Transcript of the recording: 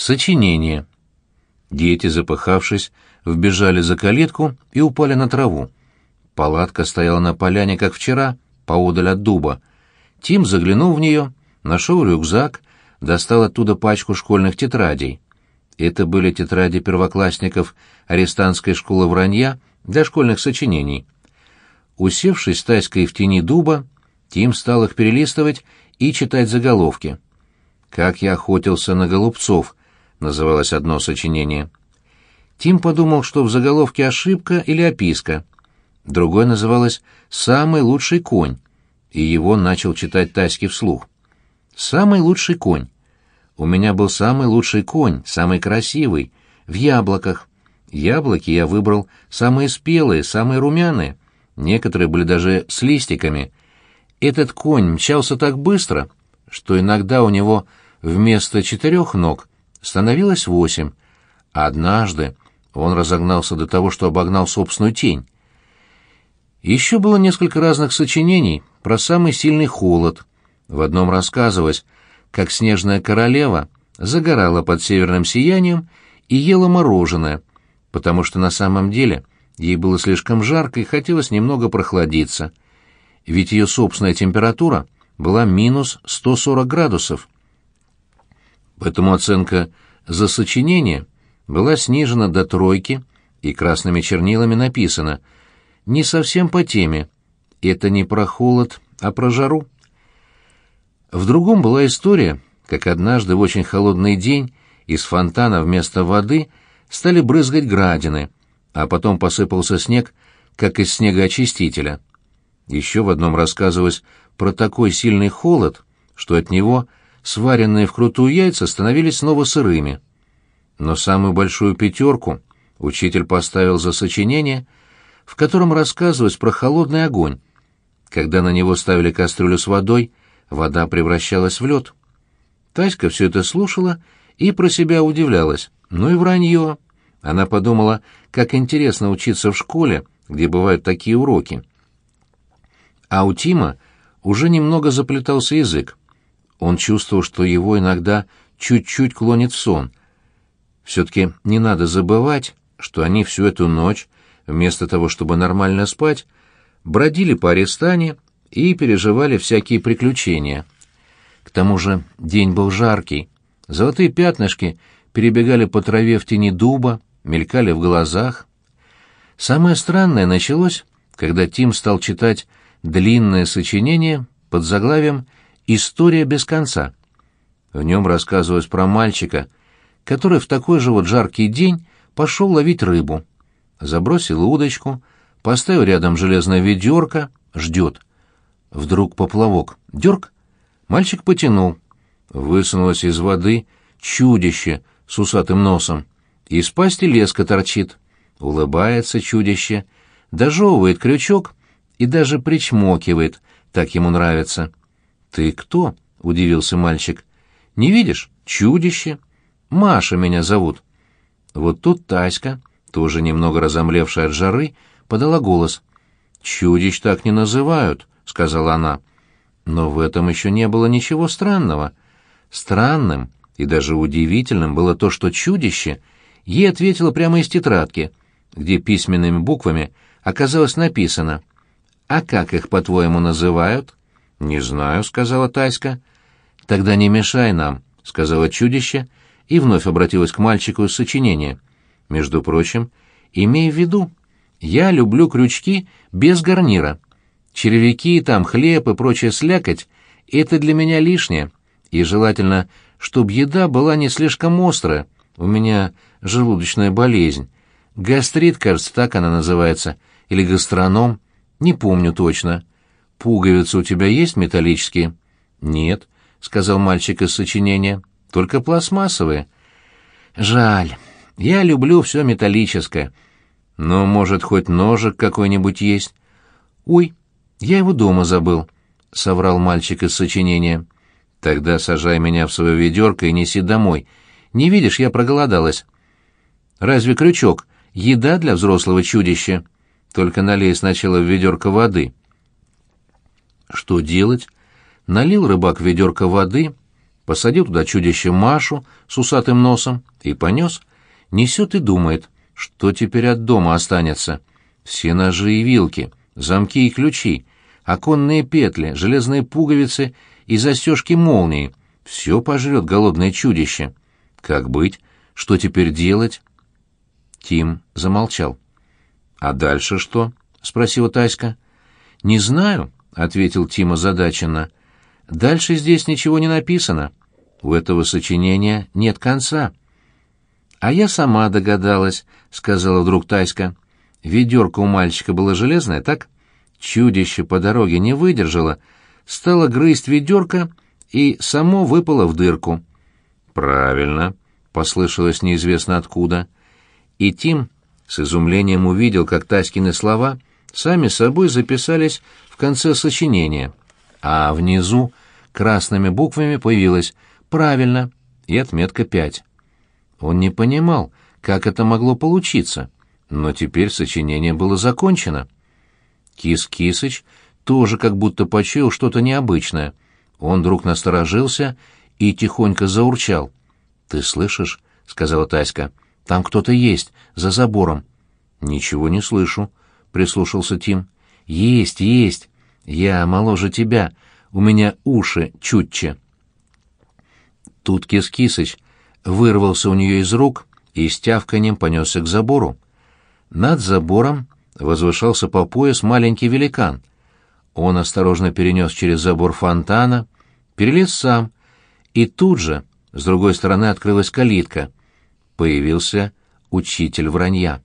Сочинение. Дети, запыхавшись, вбежали за калитку и упали на траву. Палатка стояла на поляне, как вчера, поодаль от дуба. Тим заглянул в нее, нашел рюкзак, достал оттуда пачку школьных тетрадей. Это были тетради первоклассников арестантской школы вранья для школьных сочинений. Усевшись Тайской в тени дуба, Тим стал их перелистывать и читать заголовки. «Как я охотился на голубцов», — называлось одно сочинение. Тим подумал, что в заголовке ошибка или описка. Другое называлось «Самый лучший конь», и его начал читать Таське вслух. «Самый лучший конь. У меня был самый лучший конь, самый красивый, в яблоках. Яблоки я выбрал самые спелые, самые румяные. Некоторые были даже с листиками. Этот конь мчался так быстро, что иногда у него вместо четырех ног становилось восемь. однажды он разогнался до того, что обогнал собственную тень. Еще было несколько разных сочинений про самый сильный холод. В одном рассказывалось, как снежная королева загорала под северным сиянием и ела мороженое, потому что на самом деле ей было слишком жарко и хотелось немного прохладиться. Ведь ее собственная температура была минус 140 градусов. Поэтому оценка за сочинение была снижена до тройки, и красными чернилами написано «Не совсем по теме. Это не про холод, а про жару». В другом была история, как однажды в очень холодный день из фонтана вместо воды стали брызгать градины, а потом посыпался снег, как из снегоочистителя. Еще в одном рассказывалось про такой сильный холод, что от него сваренные вкрутую яйца становились снова сырыми. Но самую большую пятерку учитель поставил за сочинение, в котором рассказывалось про холодный огонь. Когда на него ставили кастрюлю с водой, вода превращалась в лед. Таська все это слушала и про себя удивлялась. Ну и вранье. Она подумала, как интересно учиться в школе, где бывают такие уроки. А у Тима уже немного заплетался язык. Он чувствовал, что его иногда чуть-чуть клонит в сон. Все-таки не надо забывать, что они всю эту ночь, вместо того, чтобы нормально спать, бродили по арестане и переживали всякие приключения. К тому же день был жаркий. Золотые пятнышки перебегали по траве в тени дуба, мелькали в глазах. Самое странное началось, когда Тим стал читать длинное сочинение под заглавием «История без конца». В нем рассказывалось про мальчика, который в такой же вот жаркий день пошел ловить рыбу. Забросил удочку, поставил рядом железное ведерко, ждет. Вдруг поплавок. Дерг. Мальчик потянул. Высунулось из воды чудище с усатым носом. Из пасти леска торчит. Улыбается чудище, дожевывает крючок и даже причмокивает, так ему нравится. «Ты кто?» — удивился мальчик. «Не видишь? Чудище. Маша меня зовут». Вот тут Таська, тоже немного разомлевшая от жары, подала голос. «Чудищ так не называют», — сказала она. Но в этом еще не было ничего странного. Странным и даже удивительным было то, что чудище ей ответило прямо из тетрадки, где письменными буквами оказалось написано «А как их, по-твоему, называют?» «Не знаю», — сказала Таська. «Тогда не мешай нам», — сказала чудище, и вновь обратилась к мальчику из сочинения. «Между прочим, имей в виду, я люблю крючки без гарнира. Червяки, там хлеб и прочая слякоть — это для меня лишнее, и желательно, чтобы еда была не слишком острая, у меня желудочная болезнь. Гастрит, кажется, так она называется, или гастроном». Не помню точно. Пуговицы у тебя есть металлические? Нет, сказал мальчик из сочинения. Только пластмассовые. Жаль. Я люблю все металлическое. Но, может, хоть ножик какой-нибудь есть? Ой, я его дома забыл, соврал мальчик из сочинения. Тогда сажай меня в свое ведерко и неси домой. Не видишь, я проголодалась. Разве крючок — еда для взрослого чудища? Только налей сначала в ведерко воды. Что делать? Налил рыбак ведерко воды, посадил туда чудище Машу с усатым носом и понес. Несет и думает, что теперь от дома останется. Все ножи и вилки, замки и ключи, оконные петли, железные пуговицы и застежки молнии. Все пожрет голодное чудище. Как быть? Что теперь делать? Тим замолчал. «А дальше что?» — спросила Таська. «Не знаю», — ответил Тим озадаченно. «Дальше здесь ничего не написано. У этого сочинения нет конца». «А я сама догадалась», — сказала вдруг Таська. «Ведерко у мальчика было железное, так? Чудище по дороге не выдержало, стало грызть ведерко и само выпало в дырку». «Правильно», — послышалось неизвестно откуда. И Тим с изумлением увидел, как Таськины слова сами собой записались в конце сочинения, а внизу красными буквами появилось «Правильно» и отметка «пять». Он не понимал, как это могло получиться, но теперь сочинение было закончено. Кис-Кисыч тоже как будто почуял что-то необычное. Он вдруг насторожился и тихонько заурчал. «Ты слышишь?» — сказала Таська. «Там кто-то есть, за забором». «Ничего не слышу», — прислушался Тим. «Есть, есть. Я моложе тебя. У меня уши чутче». Тут Кис-Кисыч вырвался у нее из рук и с тявканьем понесся к забору. Над забором возвышался по пояс маленький великан. Он осторожно перенес через забор фонтана, перелез сам, и тут же с другой стороны открылась калитка. Появился учитель вранья.